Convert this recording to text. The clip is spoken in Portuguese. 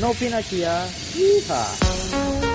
No Pinatia. Yeehaw!